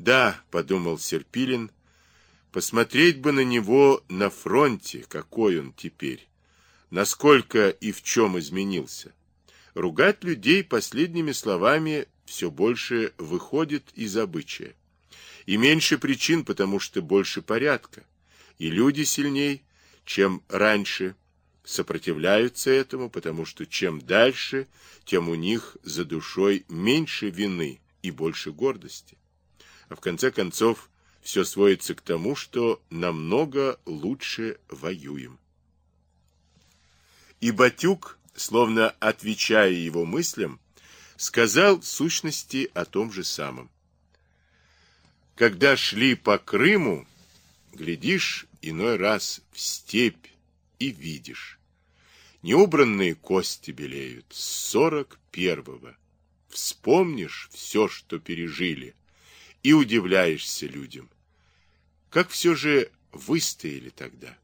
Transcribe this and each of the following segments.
Да, подумал Серпилин, посмотреть бы на него на фронте, какой он теперь, насколько и в чем изменился. Ругать людей последними словами все больше выходит из обычая. И меньше причин, потому что больше порядка. И люди сильней, чем раньше, сопротивляются этому, потому что чем дальше, тем у них за душой меньше вины и больше гордости. А в конце концов, все сводится к тому, что намного лучше воюем. И Батюк, словно отвечая его мыслям, сказал в сущности о том же самом. Когда шли по Крыму, глядишь иной раз в степь и видишь. Неубранные кости белеют с сорок первого. Вспомнишь все, что пережили, и удивляешься людям. Как все же выстояли тогда?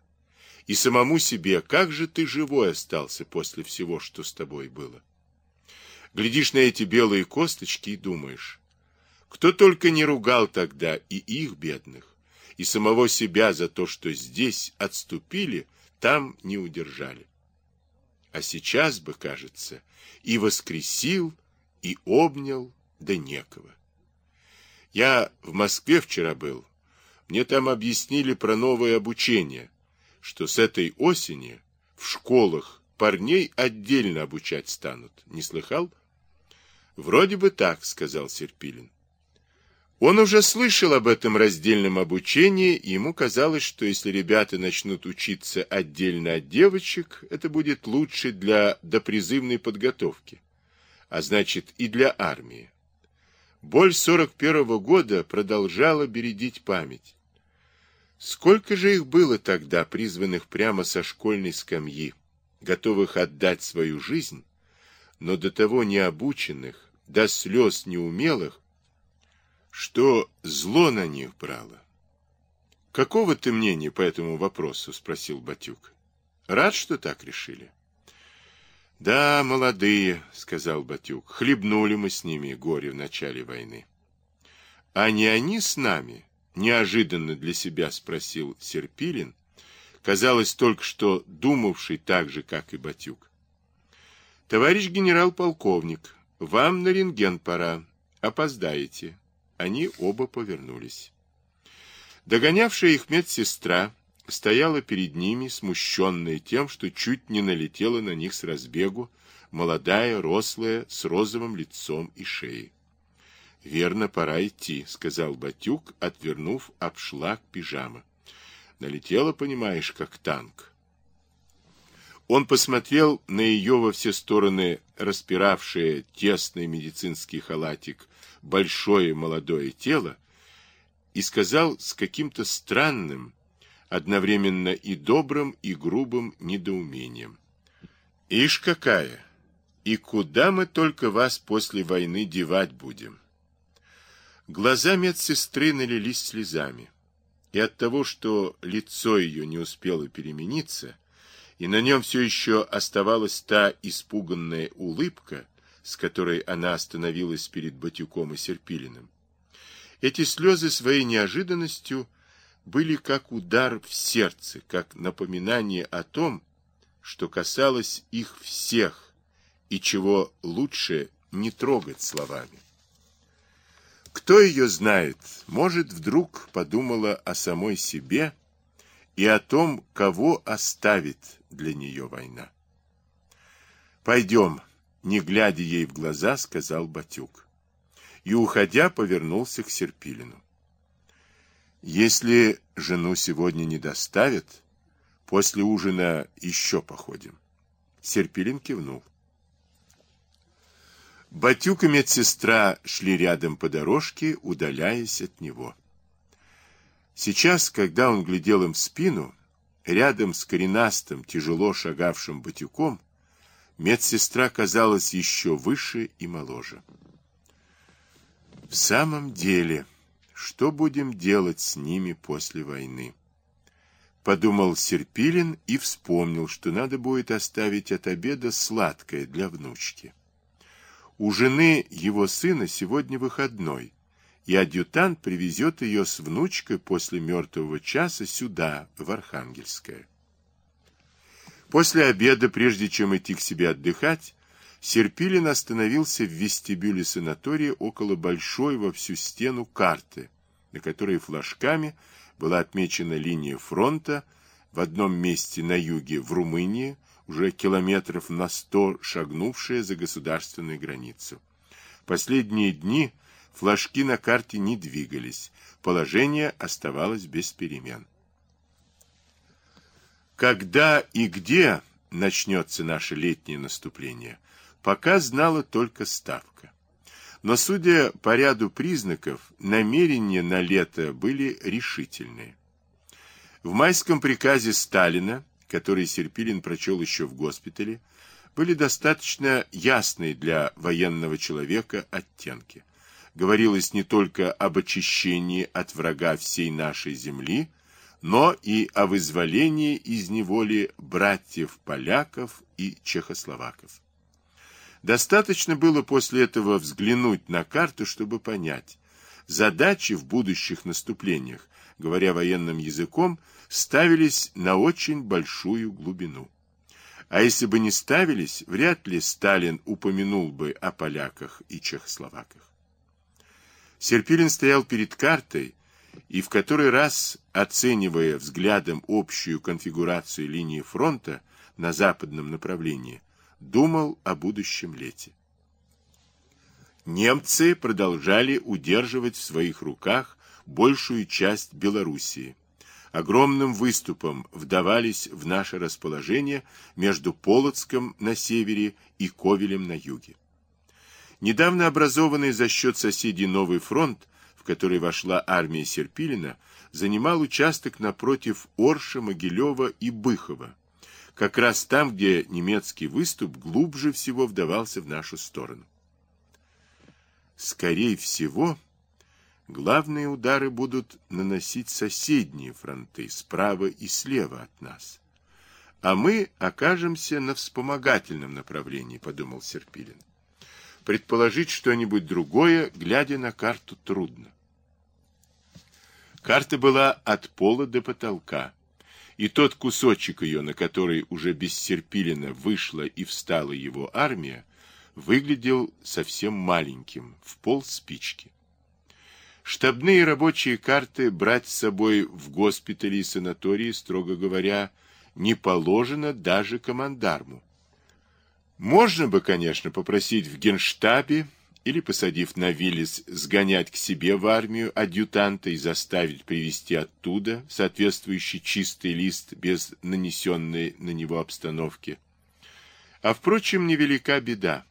И самому себе, как же ты живой остался после всего, что с тобой было? Глядишь на эти белые косточки и думаешь, кто только не ругал тогда и их бедных, и самого себя за то, что здесь отступили, там не удержали. А сейчас бы, кажется, и воскресил, и обнял, да некого. Я в Москве вчера был. Мне там объяснили про новое обучение, что с этой осени в школах парней отдельно обучать станут. Не слыхал? Вроде бы так, сказал Серпилин. Он уже слышал об этом раздельном обучении, и ему казалось, что если ребята начнут учиться отдельно от девочек, это будет лучше для допризывной подготовки, а значит и для армии. Боль 41-го года продолжала бередить память. Сколько же их было тогда, призванных прямо со школьной скамьи, готовых отдать свою жизнь, но до того необученных, до слез неумелых, что зло на них брало. «Какого ты мнения по этому вопросу?» — спросил Батюк. «Рад, что так решили?» Да, молодые, сказал Батюк. Хлебнули мы с ними горе в начале войны. А не они с нами? Неожиданно для себя спросил Серпилин, казалось только что думавший так же, как и Батюк. Товарищ генерал-полковник, вам на рентген пора. Опоздаете. Они оба повернулись. Догонявшая их медсестра стояла перед ними, смущенная тем, что чуть не налетела на них с разбегу, молодая, рослая, с розовым лицом и шеей. «Верно, пора идти», — сказал Батюк, отвернув обшлаг пижама. Налетела, понимаешь, как танк. Он посмотрел на ее во все стороны распиравшее тесный медицинский халатик большое молодое тело и сказал с каким-то странным, одновременно и добрым, и грубым недоумением. «Ишь какая! И куда мы только вас после войны девать будем?» Глаза медсестры налились слезами, и от того, что лицо ее не успело перемениться, и на нем все еще оставалась та испуганная улыбка, с которой она остановилась перед Батюком и Серпилиным. Эти слезы своей неожиданностью были как удар в сердце, как напоминание о том, что касалось их всех и чего лучше не трогать словами. Кто ее знает, может, вдруг подумала о самой себе и о том, кого оставит для нее война. «Пойдем», — не глядя ей в глаза, сказал Батюк. И, уходя, повернулся к Серпилину. Если жену сегодня не доставят, после ужина еще походим. Серпилин кивнул. Батюк и медсестра шли рядом по дорожке, удаляясь от него. Сейчас, когда он глядел им в спину, рядом с коренастым, тяжело шагавшим Батюком, медсестра казалась еще выше и моложе. В самом деле... Что будем делать с ними после войны? Подумал Серпилин и вспомнил, что надо будет оставить от обеда сладкое для внучки. У жены его сына сегодня выходной, и адъютант привезет ее с внучкой после мертвого часа сюда, в Архангельское. После обеда, прежде чем идти к себе отдыхать, Серпилин остановился в вестибюле санатория около большой во всю стену карты, на которой флажками была отмечена линия фронта, в одном месте на юге в Румынии, уже километров на сто шагнувшая за государственную границу. Последние дни флажки на карте не двигались, положение оставалось без перемен. Когда и где начнется наше летнее наступление, пока знала только Ставка. Но, судя по ряду признаков, намерения на лето были решительные. В майском приказе Сталина, который Серпилин прочел еще в госпитале, были достаточно ясные для военного человека оттенки. Говорилось не только об очищении от врага всей нашей земли, но и о вызволении из неволи братьев-поляков и чехословаков. Достаточно было после этого взглянуть на карту, чтобы понять, задачи в будущих наступлениях, говоря военным языком, ставились на очень большую глубину. А если бы не ставились, вряд ли Сталин упомянул бы о поляках и чехословаках. Серпилин стоял перед картой и в который раз, оценивая взглядом общую конфигурацию линии фронта на западном направлении, думал о будущем лете. Немцы продолжали удерживать в своих руках большую часть Белоруссии огромным выступом вдавались в наше расположение между Полоцком на севере и Ковелем на юге. Недавно образованный за счет соседей новый фронт, в который вошла армия Серпилина, занимал участок напротив Орша, Могилева и Быхова, как раз там, где немецкий выступ глубже всего вдавался в нашу сторону. Скорее всего, Главные удары будут наносить соседние фронты, справа и слева от нас. А мы окажемся на вспомогательном направлении, подумал Серпилин. Предположить что-нибудь другое, глядя на карту, трудно. Карта была от пола до потолка, и тот кусочек ее, на который уже без вышла и встала его армия, выглядел совсем маленьким, в пол спички. Штабные рабочие карты брать с собой в госпитали и санатории, строго говоря, не положено даже командарму. Можно бы, конечно, попросить в генштабе или, посадив на Виллис, сгонять к себе в армию адъютанта и заставить привезти оттуда соответствующий чистый лист без нанесенной на него обстановки. А, впрочем, невелика беда.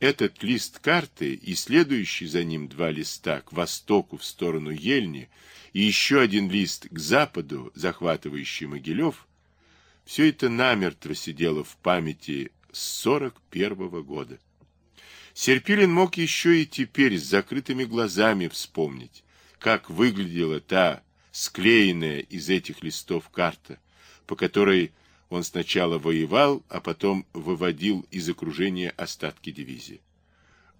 Этот лист карты и следующий за ним два листа к востоку в сторону Ельни и еще один лист к западу, захватывающий Могилев, все это намертво сидело в памяти с 41 -го года. Серпилин мог еще и теперь с закрытыми глазами вспомнить, как выглядела та склеенная из этих листов карта, по которой он сначала воевал, а потом выводил из окружения остатки дивизии.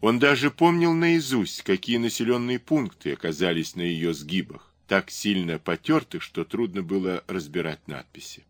Он даже помнил наизусть, какие населенные пункты оказались на ее сгибах, так сильно потертых, что трудно было разбирать надписи.